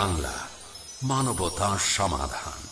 বাংলা মানবতা সমাধান।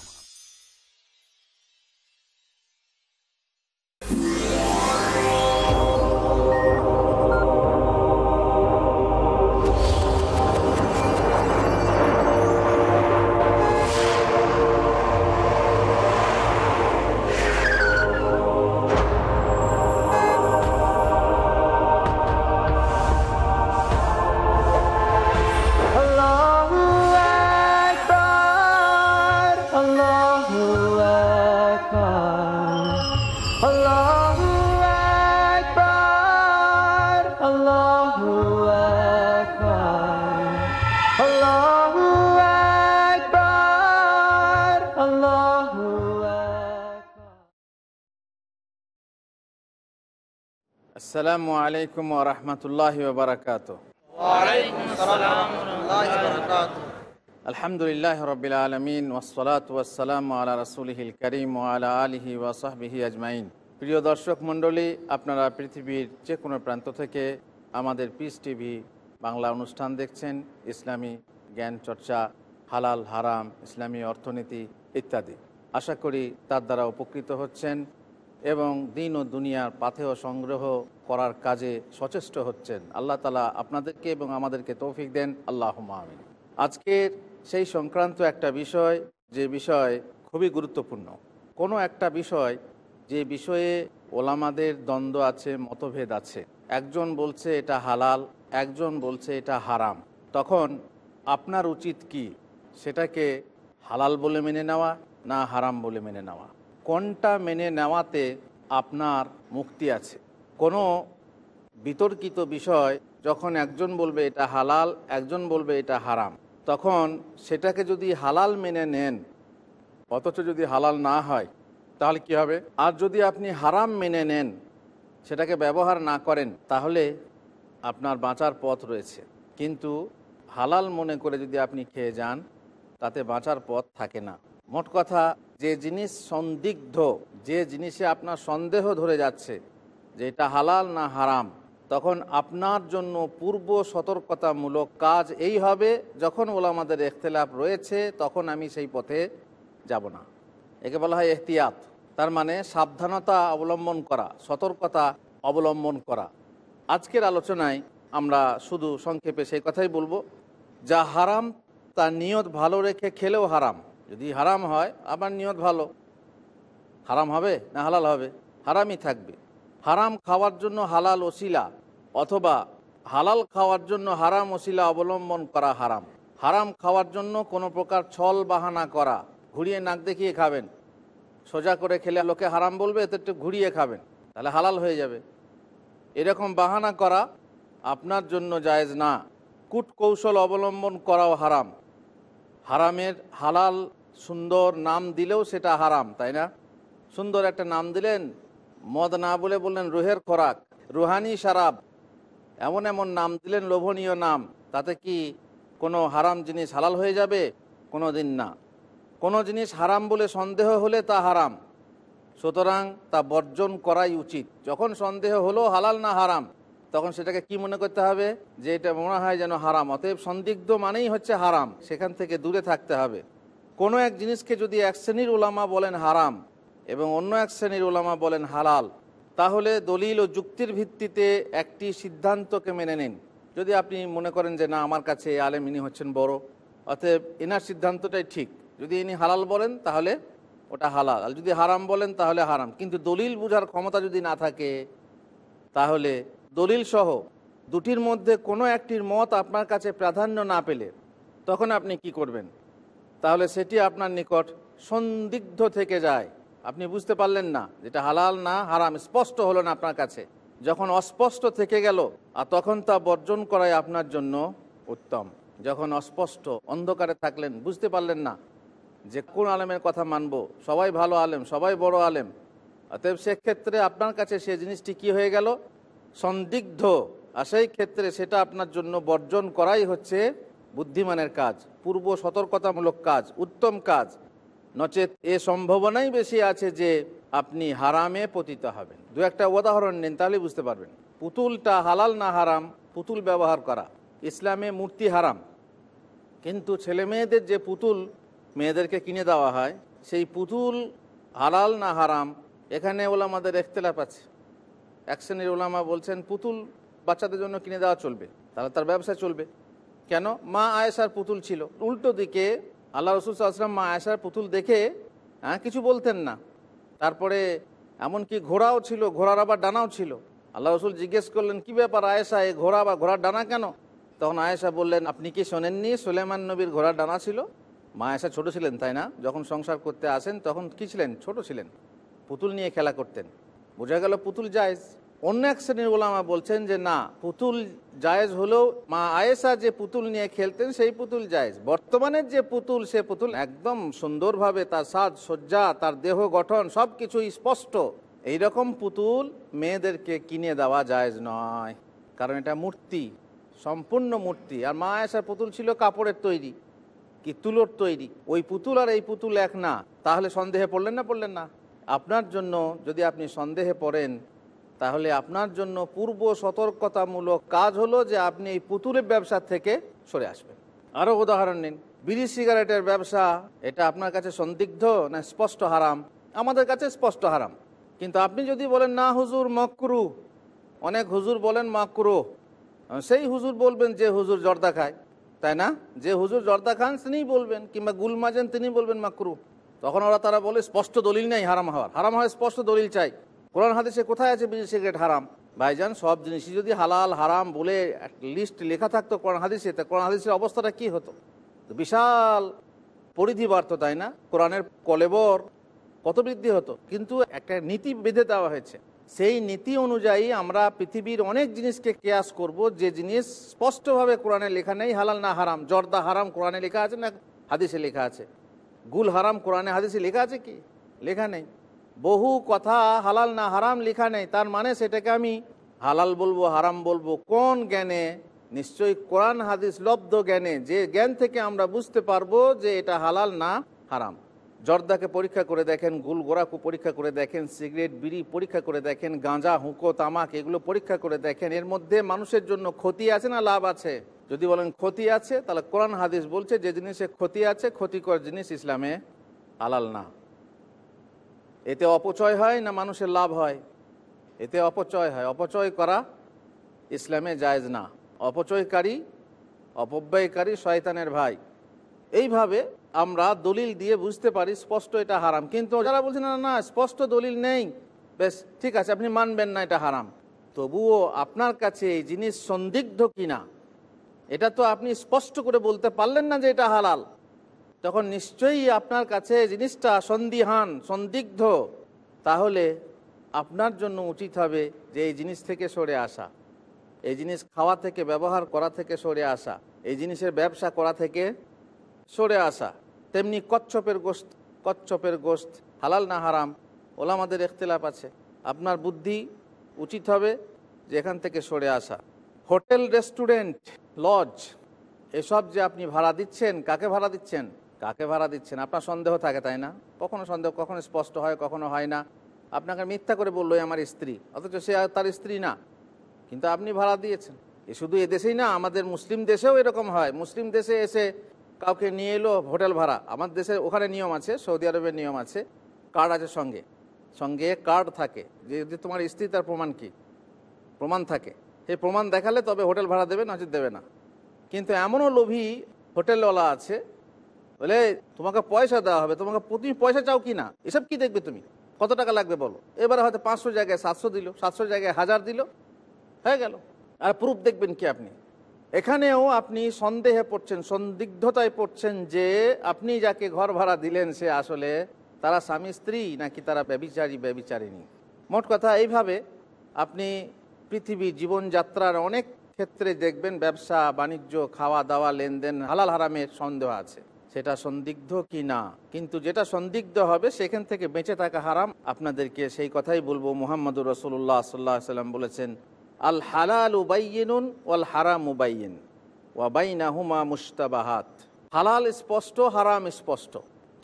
আসসালামু আলাইকুম ওরহমতুল্লাহ বারকাত। আলহামদুলিল্লাহ রবিল আলমিন ওসলাত ওয়াসালাম আলা রসুলহিল করিম আলা আলিহি ওয়াসাহবিহি আজমাইন। প্রিয় দর্শক মণ্ডলী, আপনারা পৃথিবীর যে কোনো প্রান্ত থেকে আমাদের পিস টিভি বাংলা অনুষ্ঠান দেখছেন, ইসলামী জ্ঞান চর্চা, হালাল, হারাম, ইসলামী অর্থনীতি ইত্যাদি। আশা করি তার দ্বারা উপকৃত হচ্ছেন। এবং দিন ও দুনিয়ার পাথেয় সংগ্রহ করার কাজে সচেষ্ট হচ্ছেন। আল্লাহ তালা আপনাদেরকে এবং আমাদেরকে তৌফিক দেন। আল্লাহ আমিন। আজকের সেই সংক্রান্ত একটা বিষয়, যে বিষয় খুবই গুরুত্বপূর্ণ। কোনো একটা বিষয়, যে বিষয়ে ওলামাদের দ্বন্দ্ব আছে, মতভেদ আছে। একজন বলছে এটা হালাল, একজন বলছে এটা হারাম। তখন আপনার উচিত কি? সেটাকে হালাল বলে মেনে নেওয়া না হারাম বলে মেনে নেওয়া? কোনটা মেনে নেওয়াতে আপনার মুক্তি আছে? কোনো বিতর্কিত বিষয় যখন একজন বলবে এটা হালাল, একজন বলবে এটা হারাম, তখন সেটাকে যদি হালাল মেনে নেন, অথচ যদি হালাল না হয়, তাহলে কি হবে? আর যদি আপনি হারাম মেনে নেন, সেটাকে ব্যবহার না করেন, তাহলে আপনার বাঁচার পথ রয়েছে। কিন্তু হালাল মনে করে যদি আপনি খেয়ে যান, তাতে বাঁচার পথ থাকে না। মোট কথা যে জিনিস সন্দিগ্ধ, যে জিনিসে আপনার সন্দেহ ধরে যাচ্ছে, যে এটা হালাল না হারাম, তখন আপনার জন্য পূর্ব সতর্কতামূলক কাজ এই হবে, যখন ওলামাদের এখতলাফ রয়েছে, তখন আমি সেই পথে যাব না। একে বলা হয় এহতিয়াত। তার মানে সাবধানতা অবলম্বন করা, সতর্কতা অবলম্বন করা। আজকের আলোচনায় আমরা শুধু সংক্ষেপে সেই কথাই বলব, যা হারাম তার নিয়ত ভালো রেখে খেলেও হারাম। যদি হারাম হয়, আবার নিয়ত ভালো। হারাম হবে না হালাল হবে? হারামই থাকবে। হারাম খাওয়ার জন্য হালাল ওসিলা অথবা হালাল খাওয়ার জন্য হারাম ওসিলা অবলম্বন করা হারাম। হারাম খাওয়ার জন্য কোনো প্রকার ছল বাহানা করা, ঘুরিয়ে নাক দেখিয়ে খাবেন। সোজা করে খেলে লোকে হারাম বলবে, এতে একটু ঘুরিয়ে খাবেন, তাহলে হালাল হয়ে যাবে। এরকম বাহানা করা আপনার জন্য জায়েজ না। কূট কৌশল অবলম্বন করাও হারাম। হারামের হালাল সুন্দর নাম দিলেও সেটা হারাম, তাই না? সুন্দর একটা নাম দিলেন, মদ না বলে বললেন রুহের খোরাক, রুহানি শারাব এমন এমন নাম দিলেন, লোভনীয় নাম, তাতে কি কোনো হারাম জিনিস হালাল হয়ে যাবে? কোনো দিন না। কোনো জিনিস হারাম বলে সন্দেহ হলে তা হারাম। সুতরাং তা বর্জন করাই উচিত। যখন সন্দেহ হলো হালাল না হারাম, তখন সেটাকে কি মনে করতে হবে? যে এটা মনে হয় যেন হারাম, অতএব সন্দিগ্ধ মানেই হচ্ছে হারাম, সেখান থেকে দূরে থাকতে হবে। কোনো এক জিনিসকে যদি এক শ্রেণির ওলামা বলেন হারাম এবং অন্য এক শ্রেণির ওলামা বলেন হালাল, তাহলে দলিল ও যুক্তির ভিত্তিতে একটি সিদ্ধান্তকে মেনে নিন। যদি আপনি মনে করেন যে না, আমার কাছে এই আলেম ইনি হচ্ছেন বড়, অতএব এনার সিদ্ধান্তটাই ঠিক। যদি ইনি হালাল বলেন, তাহলে ওটা হালাল। আর যদি হারাম বলেন, তাহলে হারাম। কিন্তু দলিল বুঝার ক্ষমতা যদি না থাকে, তাহলে দলিল সহ দুটির মধ্যে কোনো একটির মত আপনার কাছে প্রাধান্য না পেলে তখন আপনি কি করবেন? তাহলে সেটি আপনার নিকট সন্দিগ্ধ থেকে যায়। আপনি বুঝতে পারলেন না যেটা হালাল না হারাম, স্পষ্ট হলো না আপনার কাছে। যখন অস্পষ্ট থেকে গেল, আর তখন তা বর্জন করাই আপনার জন্য উত্তম। যখন অস্পষ্ট, অন্ধকারে থাকলেন, বুঝতে পারলেন না যে কোন আলেমের কথা মানব। সবাই ভালো আলেম, সবাই বড় আলেম। অতএব সেক্ষেত্রে আপনার কাছে সে জিনিসটি কি হয়ে গেল? সন্দিগ্ধ। আর সেই ক্ষেত্রে সেটা আপনার জন্য বর্জন করাই হচ্ছে বুদ্ধিমানের কাজ, পূর্ব সতর্কতামূলক কাজ, উত্তম কাজ। নচেত এ সম্ভাবনাই বেশি আছে যে আপনি হারামে পতিত হবেন। দু একটা উদাহরণ নেন, তাহলে বুঝতে পারবেন। পুতুলটা হালাল না হারাম, পুতুল ব্যবহার করা। ইসলামে মূর্তি হারাম। কিন্তু ছেলে মেয়েদের যে পুতুল মেয়েদেরকে কিনে দেওয়া হয়, সেই পুতুল হালাল না হারাম, এখানে ওলামাদের এখতলাফ আছে। এক শ্রেণির ওলামা বলছেন, পুতুল বাচ্চাদের জন্য কিনে দেওয়া চলবে, তাহলে তার ব্যবসা চলবে। কেন? মা আয়েশার পুতুল ছিল। উল্টো দিকে আল্লাহ রসুল আসলাম মা আয়েশার পুতুল দেখে হ্যাঁ কিছু বলতেন না। তারপরে এমনকি ঘোড়াও ছিল, ঘোড়ার আবার ডানাও ছিল। আল্লাহ রসুল জিজ্ঞেস করলেন, কি ব্যাপার আয়েশা এই ঘোড়া বা ঘোড়ার ডানা কেন? তখন আয়েশা বললেন, আপনি কি শোনেননি সুলেমান নবীর ঘোড়ার ডানা ছিল? মা আয়েশা ছোট ছিলেন, তাই না? যখন সংসার করতে আসেন, তখন কি ছিলেন? ছোট ছিলেন। পুতুল নিয়ে খেলা করতেন। বোঝা গেল পুতুল জায়েজ। অন্য এক শ্রেণির ওলামা বলছেন যে, না, পুতুল জায়েজ হলেও মা আয়েশা যে পুতুল নিয়ে খেলতেন সেই পুতুল জায়েজ। বর্তমানের যে পুতুল, সে পুতুল একদম সুন্দরভাবে তার সাজ সজ্জা, তার দেহ গঠন সব কিছু স্পষ্ট। এইরকম পুতুল মেয়েদেরকে কিনে দেওয়া জায়েজ নয়। কারণ এটা মূর্তি, সম্পূর্ণ মূর্তি। আর মা আয়েশার পুতুল ছিল কাপড়ের তৈরি, কি তুলোর তৈরি। ওই পুতুল আর এই পুতুল এক না। তাহলে সন্দেহে পড়লেন না পড়লেন না। আপনার জন্য যদি আপনি সন্দেহে পড়েন তাহলে আপনার জন্য পূর্ব সতর্কতামূলক কাজ হলো যে আপনি এই পুতুলের ব্যবসা থেকে সরে আসবেন। আরও উদাহরণ নিন, বিড়ি সিগারেটের ব্যবসা, এটা আপনার কাছে সন্দিগ্ধ না স্পষ্ট হারাম? আমাদের কাছে স্পষ্ট হারাম। কিন্তু আপনি যদি বলেন, না হুজুর, মকরু। অনেক হুজুর বলেন, মাকরু। সেই হুজুর বলবেন, যে হুজুর জর্দা খায়। তাই না? যে হুজুর জর্দা খান, তিনিই বলবেন, কিংবা গুল মাজেন তিনি বলবেন, মাকরু। তখন ওরা, তারা বলে, স্পষ্ট দলিল নেই, হারাম হওয়ার। হারাম হয় স্পষ্ট দলিল চাই। কোরআন হাদিসে কোথায় আছে বিড়ি সিগারেট হারাম? ভাইজান, সব জিনিসই যদি হালাল, হারাম বলে লিস্ট লেখা থাকতো কোরআন হাদিসে, তা কোরআন হাদিসের অবস্থাটা কি হতো? বিশাল পরিধি বাড়তো, তাই না? কোরআনের কলেবর কত বৃদ্ধি হতো? কিন্তু একটা নীতি বেঁধে দেওয়া হয়েছে। সেই নীতি অনুযায়ী আমরা পৃথিবীর অনেক জিনিসকে কেয়াস করব, যে জিনিস স্পষ্টভাবে কোরআনে লেখা নেই, হালাল না হারাম। জর্দা হারাম কোরআনে লেখা আছে না হাদিসে লেখা আছে? গুল হারাম কোরআনে হাদিসে লেখা আছে কি? লেখা নেই। বহু কথা হালাল না হারাম লেখা নেই, তার মানে সেটাকে আমি হালাল বলব, হারাম বলব, কোন জ্ঞানে? নিশ্চয়ই কোরআন, হাদিস, লব্ধ জ্ঞানে, যে জ্ঞান থেকে আমরা বুঝতে পারব যে এটা হালাল না হারাম। জর্দাকে পরীক্ষা করে দেখেন গুল গোড়াকু পরীক্ষা করে দেখেন, সিগারেট, বিড়ি পরীক্ষা করে দেখেন, গাঁজা, হুঁকো, তামাক, এগুলো পরীক্ষা করে দেখেন, এর মধ্যে মানুষের জন্য ক্ষতি আছে না লাভ আছে? যদি বলেন ক্ষতি আছে, তাহলে কোরআন, হাদিস বলছে, যে জিনিসে ক্ষতি আছে, ক্ষতিকর জিনিস ইসলামে হালাল না। এতে অপচয় হয় না মানুষের লাভ হয়? এতে অপচয় হয়। অপচয় করা ইসলামে জায়েজ না। অপচয়কারী, অপব্যয়কারী শয়তানের ভাই। এইভাবে আমরা দলিল দিয়ে বুঝতে পারি স্পষ্ট এটা হারাম। কিন্তু যারা বলছেন না না, স্পষ্ট দলিল নেই। বেশ, ঠিক আছে, আপনি মানবেন না এটা হারাম। তবুও আপনার কাছে এই জিনিস সন্দিগ্ধ কিনা, এটা তো আপনি স্পষ্ট করে বলতে পারলেন না যে এটা হালাল। তখন নিশ্চয়ই আপনার কাছে জিনিসটা সন্দিহান, সন্দিগ্ধ। তাহলে আপনার জন্য উচিত হবে যে এই জিনিস থেকে সরে আসা। এই জিনিস খাওয়া থেকে, ব্যবহার করা থেকে সরে আসা। এই জিনিসের ব্যবসা করা থেকে সরে আসা। তেমনি কচ্ছপের গোস্ত কচ্ছপের গোস্ত হালাল না হারাম, ওলামাদের এখতলাফ আছে। আপনার বুদ্ধি উচিত হবে যে এখান থেকে সরে আসা। হোটেল, রেস্টুরেন্ট, লজ, এসব যে আপনি ভাড়া দিচ্ছেন, কাকে ভাড়া দিচ্ছেন? কাকে ভাড়া দিচ্ছেন? আপনার সন্দেহ থাকে, তাই না? কখনো সন্দেহ, কখনো স্পষ্ট হয়, কখনো হয় না। আপনাকে মিথ্যা করে বলল আমার স্ত্রী। অথচ সে তার স্ত্রী না। কিন্তু আপনি ভাড়া দিয়েছেন। এ শুধু এদেশেই না, আমাদের মুসলিম দেশেও এরকম হয়। মুসলিম দেশে এসে কাউকে নিয়ে এলো হোটেল ভাড়া। আমার দেশে ওখানে নিয়ম আছে, সৌদি আরবের নিয়ম আছে, কার্ড আছে সঙ্গে। সঙ্গে কার্ড থাকে। যে যে তোমার স্ত্রী, তার প্রমাণ কি? প্রমাণ থাকে। সেই প্রমাণ দেখালে তবে হোটেল ভাড়া দেবে, নচেত দেবে না। কিন্তু এমনও লোভী হোটেলওয়ালা আছে বলে, তোমাকে পয়সা দেওয়া হবে। তোমাকে তুমি পয়সা চাও কি না? এসব কি দেখবে তুমি? কত টাকা লাগবে বলো? এবারে হয়তো পাঁচশো জায়গায় সাতশো দিল, সাতশো জায়গায় হাজার দিল, হয়ে গেল। আর প্রুফ দেখবেন কি আপনি? এখানেও আপনি সন্দেহে পড়ছেন, সন্দিগ্ধতায় পড়ছেন যে আপনি যাকে ঘর ভাড়া দিলেন সে আসলে তারা স্বামী স্ত্রী নাকি তারা ব্যবিচারী, ব্যবিচারিণী? মোট কথা এইভাবে আপনি পৃথিবীর জীবনযাত্রার অনেক ক্ষেত্রে দেখবেন ব্যবসা, বাণিজ্য খাওয়া দাওয়া লেনদেন, হালাল হারামের সন্দেহ আছে। সেটা সন্দিগ্ধ কি না? কিন্তু যেটা সন্দিগ্ধ হবে, সেখান থেকে বেঁচে থাকা হারাম। আপনাদেরকে সেই কথাই বলব। মোহাম্মদুর রসুল্লাহ সাল্লাহ সাল্লাম বলেছেন, আল হালাল উবাইনুন ওয়াল হারাম উবাইন ওয়াবাইনা হুমা মুস্তাবাহাত হালাল স্পষ্ট, হারাম স্পষ্ট।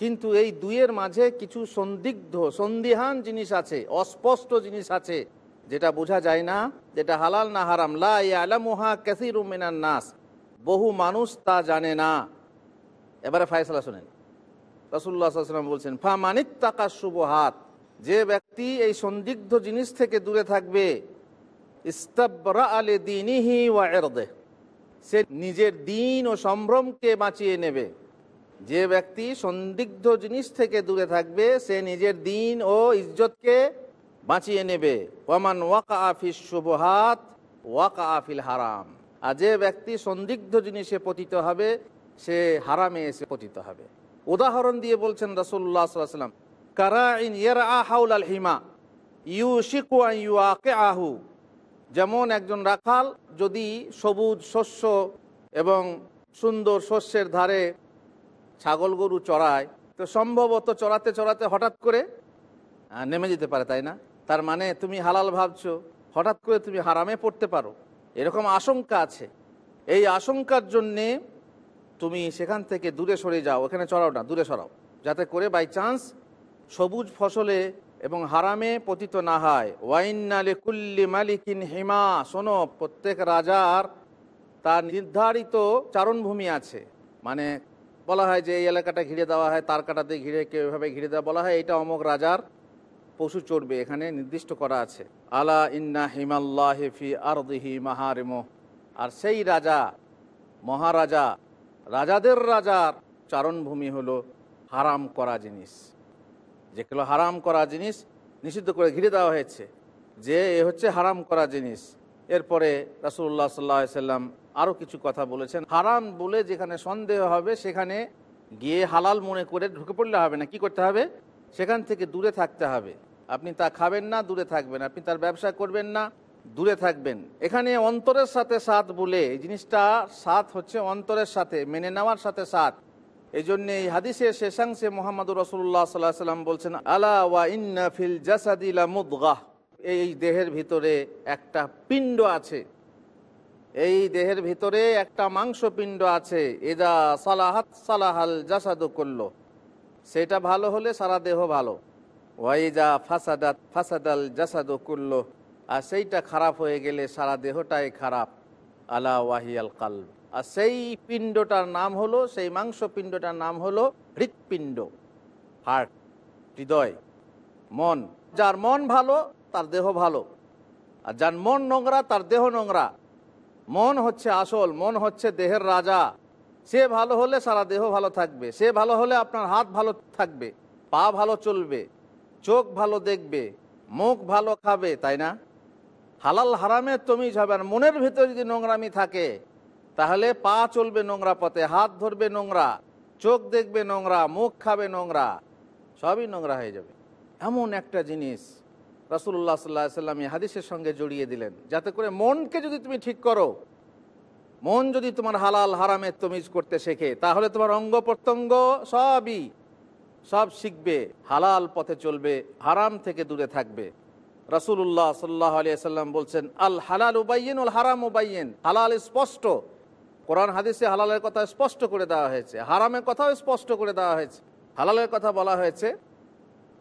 কিন্তু এই দুইয়ের মাঝে কিছু সন্দিগ্ধ, সন্দিহান জিনিস আছে, অস্পষ্ট জিনিস আছে, যেটা বোঝা যায় না যেটা হালাল না হারাম। লা আলামুহা ক্যাসির মিনান নাস। বহু মানুষ তা জানে না। এবারে ফায়সালা শোনেন। রসুল্লাহাম বলছেন ফা মানিত টাকা শুভ হাত যে ব্যক্তি এই সন্দিগ্ধ জিনিস থেকে দূরে থাকবে ইস্তাবরা আলে দিনিহি ওয়া সে নিজের দিন ও সম্ভ্রমকে বাঁচিয়ে নেবে। যে ব্যক্তি সন্দিগ্ধ জিনিস থেকে দূরে থাকবে, সে নিজের দিন ও ইজ্জতকে বাঁচিয়ে নেবে। ওয়ামান ওয়াকা আফিস শুভহাত ওয়াকা আফিল হারাম। আর যে ব্যক্তি সন্দিগ্ধ জিনিসে পতিত হবে সে হারামে এসে পতিত হবে। উদাহরণ দিয়ে বলছেন রসুল্লাহ সাল্লাম কারাইন ইয়ার আহাউল আল হিমা ইউ শিকু ইউ আকে আহু যেমন একজন রাখাল যদি সবুজ শস্য এবং সুন্দর শস্যের ধারে ছাগল গরু চড়ায়, তো সম্ভবত চড়াতে চড়াতে হঠাৎ করে নেমে যেতে পারে, তাই না? তার মানে তুমি হালাল ভাবছ, হঠাৎ করে তুমি হারামে পড়তে পারো। এরকম আশঙ্কা আছে। এই আশঙ্কার জন্যে তুমি সেখান থেকে দূরে সরে যাও, ওখানে চড়াও না, দূরে সরাও। যাতে করে বাই চান্স সবুজ ফসলে এবং হারামে পতিত না হয়। ওয়াইনালে কুল্লি মালিকিন হিমা। শোনো, প্রত্যেক রাজার তার নির্ধারিত চারণভূমি আছে। মানে বলা হয় যে এই এলাকাটা ঘিরে দেওয়া হয়, তার কাটাতে ঘিরে কেউ এভাবে ঘিরে দেওয়া বলা হয়, এটা অমক রাজার পশু চড়বে, এখানে নির্দিষ্ট করা আছে। আলা ইন্না হিমাল্লাহ ফি আরদিহি মাহারিম আর সেই রাজা, মহারাজা রাজাদের রাজার চারণভূমি হলো হারাম করা জিনিস। যেগুলো হারাম করা জিনিস নিষিদ্ধ করে ঘিরে দেওয়া হয়েছে, যে এ হচ্ছে হারাম করা জিনিস। এরপরে রাসুল্লাহ সাল্লাহ সাল্লাম আরও কিছু কথা বলেছেন। হারাম বলে যেখানে সন্দেহ হবে সেখানে গিয়ে হালাল মনে করে ঢুকে পড়লে হবে না। কি করতে হবে? সেখান থেকে দূরে থাকতে হবে। আপনি তা খাবেন না, দূরে থাকবেন। আপনি তার ব্যবসা করবেন না। দূরে থাকবেন। এখানে অন্তরের সাথে সাথ বলে, এই জিনিসটা সাথ হচ্ছে অন্তরের সাথে, মেনে নেওয়ার সাথে সাথ এই জন্য এই হাদিসের শেষাংশে মোহাম্মদ রসুল্লাহ সাল্লাহ সাল্লাম বলছেন, আলা ওয়া ইন্না ফিল জাসাদিলা মুদগাহ এই দেহের ভিতরে একটা পিণ্ড আছে। এই দেহের ভিতরে একটা মাংসপিণ্ড আছে। এদা সালাহাত সালাহাল জাসাদু করল সেটা ভালো হলে সারা দেহ ভালো। ওয়াইজা ফাসাদাত ফাসাদাল জাসাদু করল আর সেইটা খারাপ হয়ে গেলে সারা দেহটাই খারাপ। আলা ওয়াহিয়াল কাল আর সেই পিণ্ডটার নাম হলো, সেই মাংস পিণ্ডটার নাম হলো হৃৎপিণ্ড হার্ট হৃদয়, মন। যার মন ভালো, তার দেহ ভালো। আর যার মন নোংরা, তার দেহ নোংরা। মন হচ্ছে আসল, মন হচ্ছে দেহের রাজা। সে ভালো হলে সারা দেহ ভালো থাকবে। সে ভালো হলে আপনার হাত ভালো থাকবে, পা ভালো চলবে, চোখ ভালো দেখবে, মুখ ভালো খাবে, তাই না? হালাল হারামের তমিজ হবে আর মনের ভিতরে যদি নোংরামি থাকে, তাহলে পা চলবে নোংরা পথে, হাত ধরবে নোংরা, চোখ দেখবে নোংরা, মুখ খাবে নোংরা, সবই নোংরা হয়ে যাবে। এমন একটা জিনিস রাসুল্লাহ সাল্লাহ সাল্লাম হাদিসের সঙ্গে জড়িয়ে দিলেন। যাতে করে মনকে যদি তুমি ঠিক করো, মন যদি তোমার হালাল হারামের তমিজ করতে শেখে, তাহলে তোমার অঙ্গ প্রত্যঙ্গ সবই, সব শিখবে, হালাল পথে চলবে, হারাম থেকে দূরে থাকবে। রাসুল্লাহ সাল্লাহ আলিয়া সাল্লাম বলছেন, আল হালাল উবাইয়েন আল হারাম উবাইয়েন হালাল স্পষ্ট। কোরআন, হাদিসে হালালের কথা স্পষ্ট করে দেওয়া হয়েছে। হারামের কথাও স্পষ্ট করে দেওয়া হয়েছে। হালালের কথা বলা হয়েছে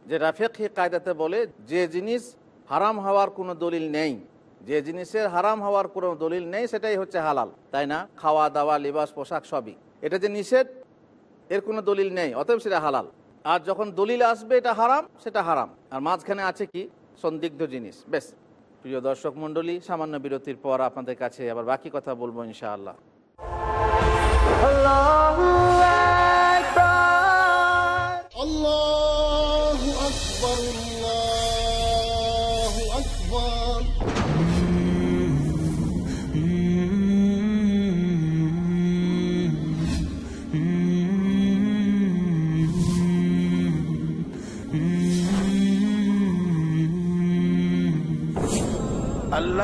যে রাফেক কায়দাতে বলে, যে জিনিস হারাম হওয়ার কোনো দলিল নেই, যে জিনিসের হারাম হওয়ার কোনো দলিল নেই, সেটাই হচ্ছে হালাল। তাই না? খাওয়া, দাওয়া, লিবাস, পোশাক সবই। এটা যে নিষেধ, এর কোনো দলিল নেই, অতএব সেটা হালাল। আর যখন দলিল আসবে এটা হারাম, সেটা হারাম। আর মাঝখানে আছে কি? সন্দিগ্ধ জিনিস। বেশ প্রিয় দর্শক মন্ডলী সামান্য বিরতির পর আপনাদের কাছে আবার বাকি কথা বলব ইনশাআল্লাহ। আল্লাহ আকবর আল্লাহ আকবর।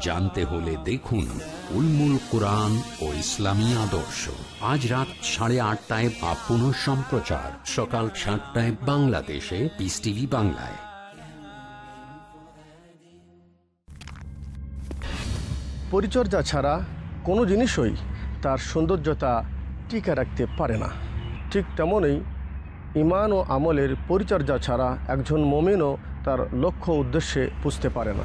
জানতে হলে দেখুন উলমুল কোরআন ও ইসলামী আদর্শ। আজ রাত সাড়ে আটটায় বা পুনঃ সম্প্রচার। সকাল সাতটায় বাংলাদেশে পিস টিভি বাংলায়। পরিচর্যা ছাড়া কোনো জিনিসই তার সৌন্দর্যতা টিকে রাখতে পারে না। ঠিক তেমনই ইমান ও আমলের পরিচর্যা ছাড়া একজন মমিনও তার লক্ষ্য উদ্দেশ্যে পুষতে পারে না।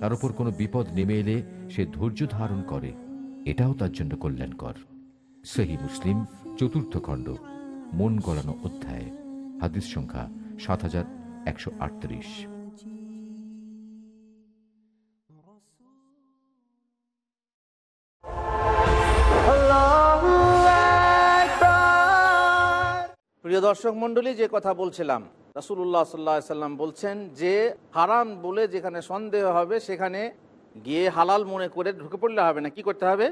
তার উপর কোনো বিপদ নেমে এলে সে ধৈর্য ধারণ করে। এটাও তার জন্য কল্যাণকর। সহি মুসলিম, চতুর্থ খণ্ড, মন গলানো অধ্যায়, হাদিস সংখ্যা সাত হাজার একশো আটত্রিশ। প্রিয় দর্শক মণ্ডলী, যে কথা বলছিলাম রাসুল্লাহ সাল্লাহ সাল্লাম বলছেন যে হারাম বলে যেখানে সন্দেহ হবে, সেখানে গিয়ে হালাল মনে করে ঢুকে পড়লে হবে না। কি করতে হবে?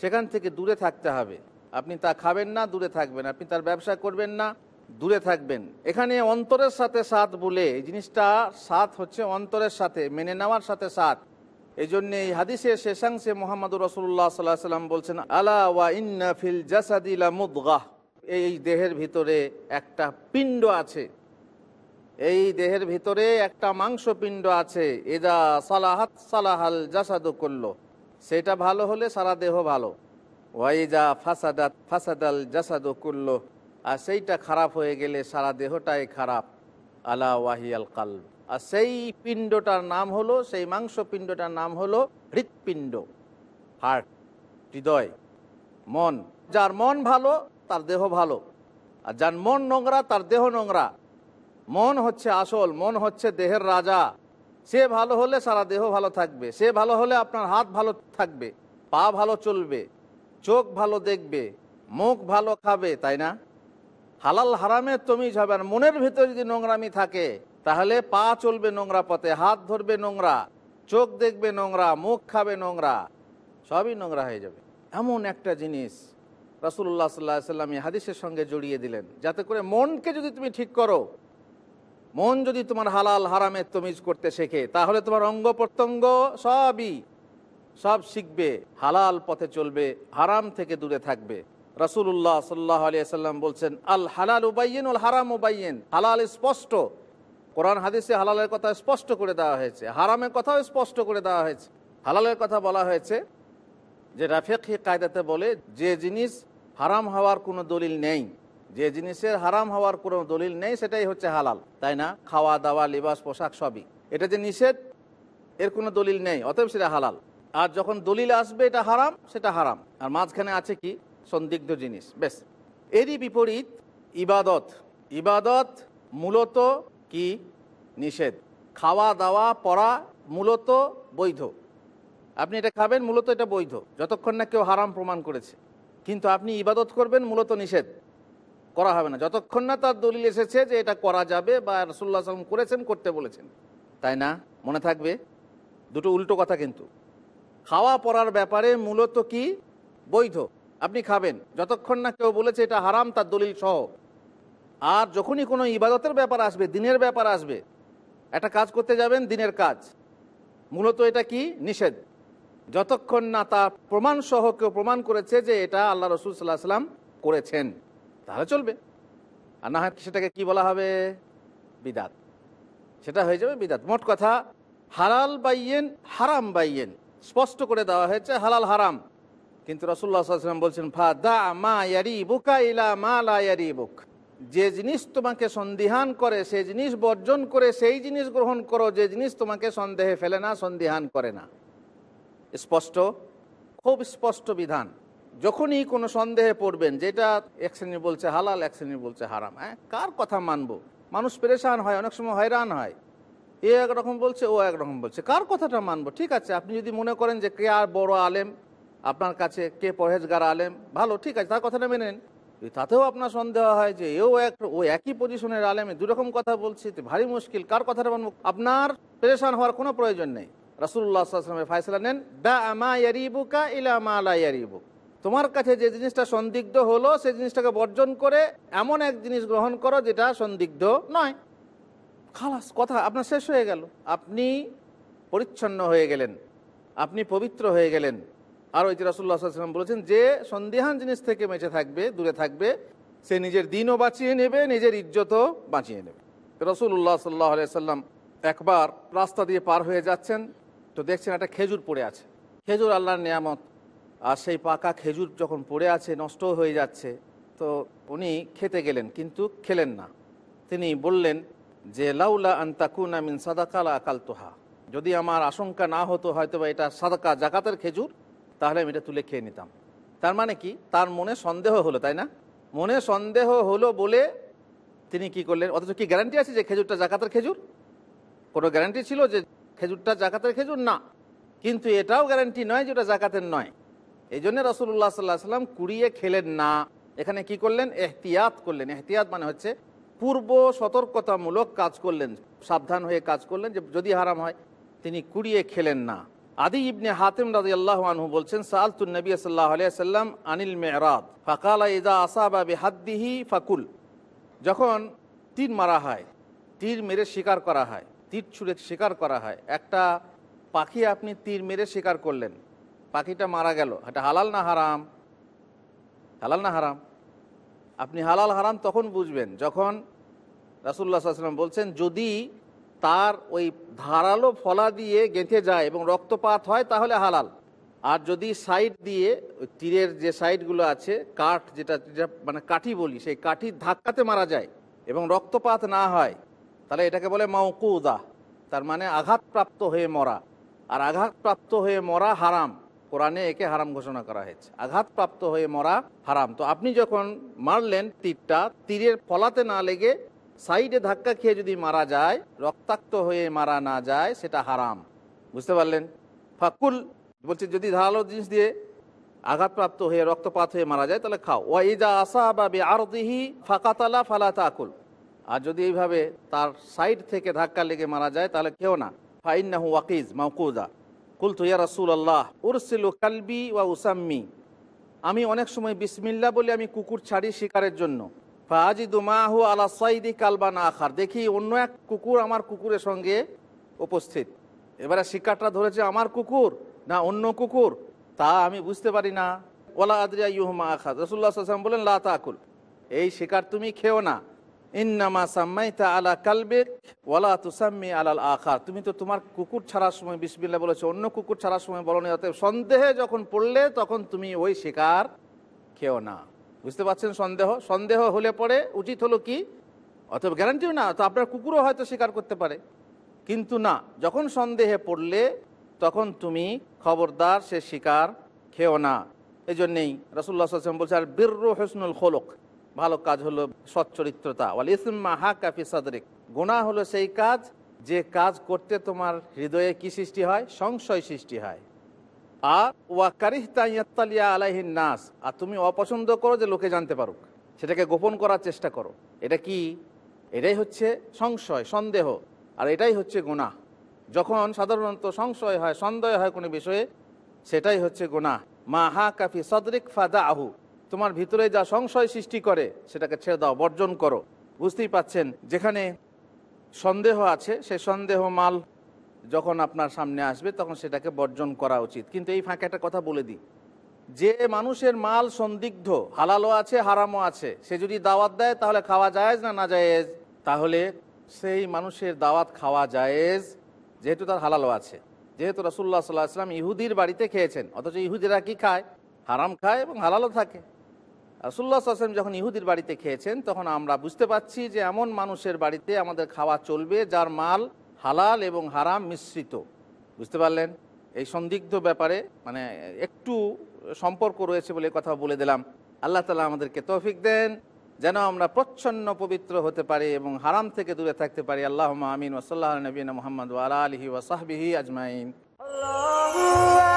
সেখান থেকে দূরে থাকতে হবে। আপনি তা খাবেন না, দূরে থাকবেন। আপনি তার ব্যবসা করবেন না, দূরে থাকবেন। এখানে অন্তরের সাথে সাথ বলে, এই জিনিসটা সাথ হচ্ছে অন্তরের সাথে, মেনে নেওয়ার সাথে সাথ এই জন্য এই হাদিসের শেষাংশে মোহাম্মদ রসুল্লাহ সাল্লাহ সাল্লাম বলছেন, আলা ওয়া ইন্না ফিল জাসাদিলা মুদগাহ। এই দেহের ভিতরে একটা পিণ্ড আছে। এই দেহের ভিতরে একটা মাংস পিণ্ড আছে। এদা সালাহাত সালাহাল জাসাদু করল সেটা ভালো হলে সারা দেহ ভালো। ওয়াইজা ফাসাদাত ফাসাদাল জাসাদু করল আর সেইটা খারাপ হয়ে গেলে সারা দেহটাই খারাপ। আলা ওয়াহিয়াল কাল আর সেই পিণ্ডটার নাম হলো, সেই মাংস পিণ্ডটার নাম হলো হৃৎপিণ্ড। হার্ট হৃদয়, মন। যার মন ভালো, তার দেহ ভালো। আর যার মন নোংরা, তার দেহ নোংরা। মন হচ্ছে আসল, মন হচ্ছে দেহের রাজা। সে ভালো হলে সারা দেহ ভালো থাকবে, সে ভালো হলে আপনার হাত ভালো থাকবে, পা ভালো চলবে, চোখ ভালো দেখবে, মুখ ভালো খাবে, তাই না? হালাল হারামে তমিজ হবে, আর মনের ভিতরে যদি নোংরামি থাকে, তাহলে পা চলবে নোংরা পথে, হাত ধরবে নোংরা, চোখ দেখবে নোংরা, মুখ খাবে নোংরা, সবই নোংরা হয়ে যাবে। এমন একটা জিনিস রাসুল্লাহ সাল্লাহ সাল্লাম হাদিসের সঙ্গে জড়িয়ে দিলেন, যাতে করে মনকে যদি তুমি ঠিক করো মন যদি তোমার হালাল হারামে তমিজ করতে শেখে, তাহলে তোমার অঙ্গ প্রত্যঙ্গ সবই, সব শিখবে, হালাল পথে চলবে, হারাম থেকে দূরে থাকবে। রাসুল্লাহ সাল্লাহ আলিয়া সাল্লাম বলছেন, আল হালাল উবাইয়েন উল হারাম উবাইয়েন হালাল স্পষ্ট। কোরআন, হাদিসে হালালের কথা স্পষ্ট করে দেওয়া হয়েছে, হারামের কথাও স্পষ্ট করে দেওয়া হয়েছে। হালালের কথা বলা হয়েছে যে রাফেক কায়দাতে বলে, যে জিনিস হারাম হওয়ার কোনো দলিল নেই। যে জিনিসের হারাম হওয়ার কোনো দলিল নেই, সেটাই হচ্ছে হালাল, তাই না? খাওয়া, দাওয়া, লিবাস, পোশাক সবই। এটা যে নিষেধ, এর কোনো দলিল নেই, অতএব সেটা হালাল। আর যখন দলিল আসবে, এটা হারাম, সেটা হারাম। আর মাঝখানে আছে কি? সন্দিগ্ধ জিনিস বেশ এরই বিপরীত ইবাদত। ইবাদত মূলত কি? নিষেধ। খাওয়া, দাওয়া, পড়া মূলত বৈধ। আপনি এটা খাবেন, মূলত এটা বৈধ, যতক্ষণ না কেউ হারাম প্রমাণ করেছে। কিন্তু আপনি ইবাদত করবেন, মূলত নিষেধ। করা হবে না। যতক্ষণ না তার দলিল এসেছে যে এটা করা যাবে বা রসুল্লাহ সাল্লাম করেছেন, করতে বলেছেন। তাই না? মনে থাকবে? দুটো উল্টো কথা কিন্তু। খাওয়া পড়ার ব্যাপারে মূলত কি? বৈধ। আপনি খাবেন। যতক্ষণ না কেউ বলেছে এটা হারাম, তার দলিল সহ। আর যখনই কোনো ইবাদতের ব্যাপার আসবে, দিনের ব্যাপার আসবে, একটা কাজ করতে যাবেন, দিনের কাজ। মূলত এটা কি? নিষেধ। যতক্ষণ না তা প্রমাণ সহ কেউ প্রমাণ করেছে যে এটা আল্লাহ রসুল সাল্লাহ সাল্লাম করেছেন। তাহলে চলবে। আর না হয় সেটাকে কি বলা হবে? বিদাত। সেটা হয়ে যাবে বিদাত। মোট কথা, হালাল বাইয়েন, হারাম বাইয়েন। স্পষ্ট করে দেওয়া হয়েছে হালাল, হারাম। কিন্তু রসুল্লাহ সাল্লাম বলছেন ফা দা মা বুকা ইলা মা লা বুক যে জিনিস তোমাকে সন্দিহান করে সেই জিনিস বর্জন করে, সেই জিনিস গ্রহণ করো। যে জিনিস তোমাকে সন্দেহে ফেলে না, সন্দিহান করে না। স্পষ্ট, খুব স্পষ্ট বিধান। যখনই কোনো সন্দেহে পড়বেন যেটা এক শ্রেণি বলছে হালাল, এক শ্রেণি বলছে হারাম হ্যাঁ? কার কথা মানবো? মানুষ পেরেশান হয়, অনেক সময় হয়রান হয়। এ একরকম বলছে, ও একরকম বলছে। কার কথাটা মানবো? ঠিক আছে, আপনি যদি মনে করেন যে কে আর বড় আলেম, আপনার কাছে কে পরহেজগার আলেম, ভালো, ঠিক আছে, তার কথাটা মেনে নেন। তাতেও আপনার সন্দেহ হয় যে এও এক, ও একই পজিশনের আলেমে দুরকম কথা বলছে তো ভারী মুশকিল, কার কথাটা মানবো? আপনার পেরেশান হওয়ার কোনো প্রয়োজন নেই। রাসুল্লাহ আসলামের ফায়সলা নেন, দা আমা ইয়ারিবুকা ইলা মা লা ইয়ারিবুক। তোমার কাছে যে জিনিসটা সন্দিগ্ধ হলো সেই জিনিসটাকে বর্জন করে এমন এক জিনিস গ্রহণ করো যেটা সন্দিগ্ধ নয়। খালাস, কথা আপনার শেষ হয়ে গেল। আপনি পরিচ্ছন্ন হয়ে গেলেন। আপনি পবিত্র হয়ে গেলেন। আর ওই যে রাসুল্লাহ সাল্লাম বলেছেন, যে সন্দেহান জিনিস থেকে বেঁচে থাকবে, দূরে থাকবে, সে নিজের দিনও বাঁচিয়ে নেবে, নিজের ইজ্জতও বাঁচিয়ে নেবে। রসুল্লাহ সাল্লাহ সাল্লাম একবার রাস্তা দিয়ে পার হয়ে যাচ্ছেন, তো দেখছেন একটা খেজুর পড়ে আছে। খেজুর আল্লাহর নিয়ামত। আর সেই পাকা খেজুর যখন পড়ে আছে, নষ্ট হয়ে যাচ্ছে, তো উনি খেতে গেলেন, কিন্তু খেলেন না। তিনি বললেন, যে লাউলা আন্তাকুনা মিন সাদাকালা আকাল তোহা যদি আমার আশঙ্কা না হতো হয়তো বা এটা সাদাকা জাকাতের খেজুর, তাহলে আমি এটা তুলে খেয়ে নিতাম। তার মানে কি? তার মনে সন্দেহ হলো, তাই না? মনে সন্দেহ হলো বলে তিনি কি করলেন? অথচ কি গ্যারান্টি আছে যে খেজুরটা জাকাতের খেজুর? কোনো গ্যারান্টি ছিল যে খেজুরটা জাকাতের খেজুর? না। কিন্তু এটাও গ্যারান্টি নয় যে ওটা জাকাতের নয়। এই জন্য রসুল্লাহ সাল্লাহ সাল্লাম কুড়িয়ে খেলেন না। এখানে কি করলেন? এহতিয়াত করলেন। এহতিয়াত মানে হচ্ছে পূর্ব সতর্কতামূলক কাজ করলেন, সাবধান হয়ে কাজ করলেন যে যদি হারাম হয়, তিনি কুড়িয়ে খেলেন না। আদি ইবনে হাতিম রাজি আল্লাহ আনহু বলছেন সালতুন নবী সাল্লাহ আলিয়াল্লাম আনিল মেহরাদ ফাকালা ইদা আসাবা বেহাদ্দিহি ফাকুল। যখন তীর মারা হয়, তীর মেরে শিকার করা হয়, তীর ছুঁড়ে শিকার করা হয়, একটা পাখি আপনি তীর মেরে শিকার করলেন পাখিটা মারা গেল। এটা হালাল না হারাম? হালাল না হারাম? আপনি হালাল হারাম তখন বুঝবেন, যখন রাসুল্লাহ সাল্লাম বলছেন, যদি তার ওই ধারালো ফলা দিয়ে গেঁথে যায় এবং রক্তপাত হয়, তাহলে হালাল। আর যদি সাইড দিয়ে, ওই তীরের যে সাইডগুলো আছে, কাঠ যেটা মানে কাঠি বলি, সেই কাঠির ধাক্কাতে মারা যায় এবং রক্তপাত না হয়, তাহলে এটাকে বলে মাউকুদা তার মানে আঘাতপ্রাপ্ত হয়ে মরা। আর আঘাতপ্রাপ্ত হয়ে মরা হারাম। কোরআনে একে হারাম ঘোষণা করা হয়েছে। আঘাতপ্রাপ্ত হয়ে মরা হারাম। তো আপনি যখন মারলেন তীরটা, তীরের ফলাতে না লেগে সাইডে ধাক্কা খেয়ে যদি মারা যায়, রক্তাক্ত হয়ে মারা না যায়, সেটা হারাম। বুঝতে পারলেন? ফাকুল, বলছে, যদি ধারালো জিনিস দিয়ে আঘাতপ্রাপ্ত হয়ে, রক্তপাত হয়ে মারা যায়, তাহলে খাও। ওয়া ইজা আসা বা বে আরদিহি ফাকাতালা ফালা তাকুল। আর যদি এইভাবে তার সাইড থেকে ধাক্কা লেগে মারা যায়, তাহলে কেউ না। ফাইন ফাইন্নাহু ওয়াকিজ মাউকুদা কুলতু, ইয়া আল্লাহ উরসিলু কালবি ওয়া উসাম্মি। আমি অনেক সময় বিসমিল্লা বলে, আমি কুকুর ছাড়ি শিকারের জন্য। ফাজিদু মাহু আলা সাইদি কালবান আখার। দেখি অন্য এক কুকুর আমার কুকুরের সঙ্গে উপস্থিত। এবারে শিকারটা ধরেছে আমার কুকুর না অন্য কুকুর? তা আমি বুঝতে পারি না। ওলা আদ্রিয়া ইউহমা আখাদ রসুল্লাহ বলেন, লা তাকুল। এই শিকার তুমি খেও না। ইন্নামা সাম্মাইতা আলা কালবেক, ওয়ালা তুসাম্মি আলাল আখার। তুমি তো তোমার কুকুর ছাড়ার সময় বিসমিল্লা বলেছ, অন্য কুকুর ছাড়ার সময় বলো অতএব সন্দেহে যখন পড়লে তখন তুমি ওই শিকার খেও না। বুঝতে পারছেন সন্দেহ? সন্দেহ হলে পরে উচিত হলো কি? অতএব গ্যারান্টিও না, তো আপনার কুকুরও হয়তো স্বীকার করতে পারে। কিন্তু না, যখন সন্দেহে পড়লে তখন তুমি খবরদার, সে শিকার খেও না। এই জন্যেই রসুল্লাহ বলছে, আর বীর হসনুল খোলক। ভালো কাজ হলো সচ্চরিত্রতা। ওয়াল ইসমা হা কাফি সাদরিক। গোনা হলো সেই কাজ, যে কাজ করতে তোমার হৃদয়ে কি সৃষ্টি হয়? সংশয় সৃষ্টি হয়। আর ওয়াকারিহতালিয়া আলাইহিন নাস। আর তুমি অপছন্দ করো যে লোকে জানতে পারুক। সেটাকে গোপন করার চেষ্টা করো। এটা কি? এটাই হচ্ছে সংশয়, সন্দেহ। আর এটাই হচ্ছে গোনা যখন সাধারণত সংশয় হয়, সন্দেহ হয় কোনো বিষয়ে, সেটাই হচ্ছে গোনা মা হা কাফি সদরিক ফাদা আহু তোমার ভিতরে যা সংশয় সৃষ্টি করে, সেটাকে ছেড়ে দাও, বর্জন করো। বুঝতেই পাচ্ছেন? যেখানে সন্দেহ আছে, সে সন্দেহ মাল যখন আপনার সামনে আসবে, তখন সেটাকে বর্জন করা উচিত। কিন্তু এই ফাঁকে একটা কথা বলে দিই। যে মানুষের মাল সন্দিগ্ধ, হালালও আছে, হারামও আছে, সে যদি দাওয়াত দেয়, তাহলে খাওয়া জায়েজ না না জায়েজ? তাহলে সেই মানুষের দাওয়াত খাওয়া জায়েজ, যেহেতু তার হালালও আছে। যেহেতু রাসুল্লাহ সাল্লাহ আসলাম ইহুদির বাড়িতে খেয়েছেন, অথচ ইহুদিরা কি খায়? হারাম খায় এবং হালালও থাকে। রাসুল্লাহ আসলাম যখন ইহুদির বাড়িতে খেয়েছেন, তখন আমরা বুঝতে পাচ্ছি যে এমন মানুষের বাড়িতে আমাদের খাওয়া চলবে যার মাল হালাল এবং হারাম মিশ্রিত। বুঝতে পারলেন? এই সন্দিগ্ধ ব্যাপারে মানে একটু সম্পর্ক রয়েছে বলে কথা বলে দিলাম। আল্লাহ তালা আমাদেরকে তৌফিক দেন, যেন আমরা প্রচ্ছন্ন পবিত্র হতে পারি এবং হারাম থেকে দূরে থাকতে পারি। আল্লাহ আমিন। ওসল্লাহ নবীন মোহাম্মদ ওয়ালা আলহি ওসাহবিহি আজমাইন। Allahu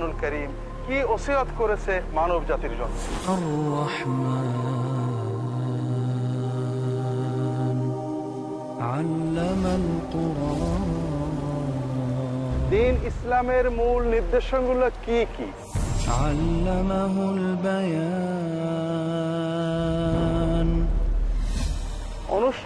কোরআনুল করিম কি ওসিয়ত করেছে মানব জাতির জন্য? দিন ইসলামের মূল নির্দেশনগুলো কি কি?